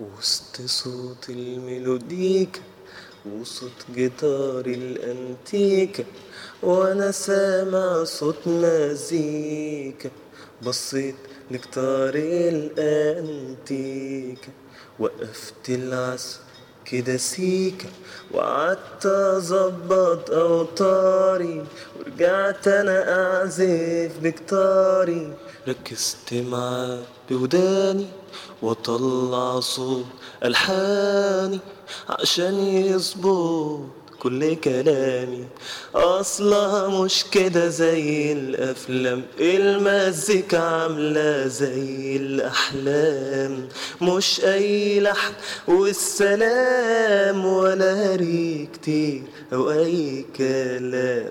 وسط صوت الميلوديكا وصوت جيتار الأنتيكا وأنا سامع صوت مزيكا. بصيت لجيتار الأنتيكا وقفت العزف كده سيكا وقعدت اظبط أوتاري ورجعت أنا أعزف بجتاري. ركزت معاه بوداني واطلع صوت ألحاني عشان يظبط كل كلامي. اصلها مش كده زي الأفلام. المزيكا عاملة زي الأحلام. مش أي لحن والسلام ولا هري كتير أو اي كلام.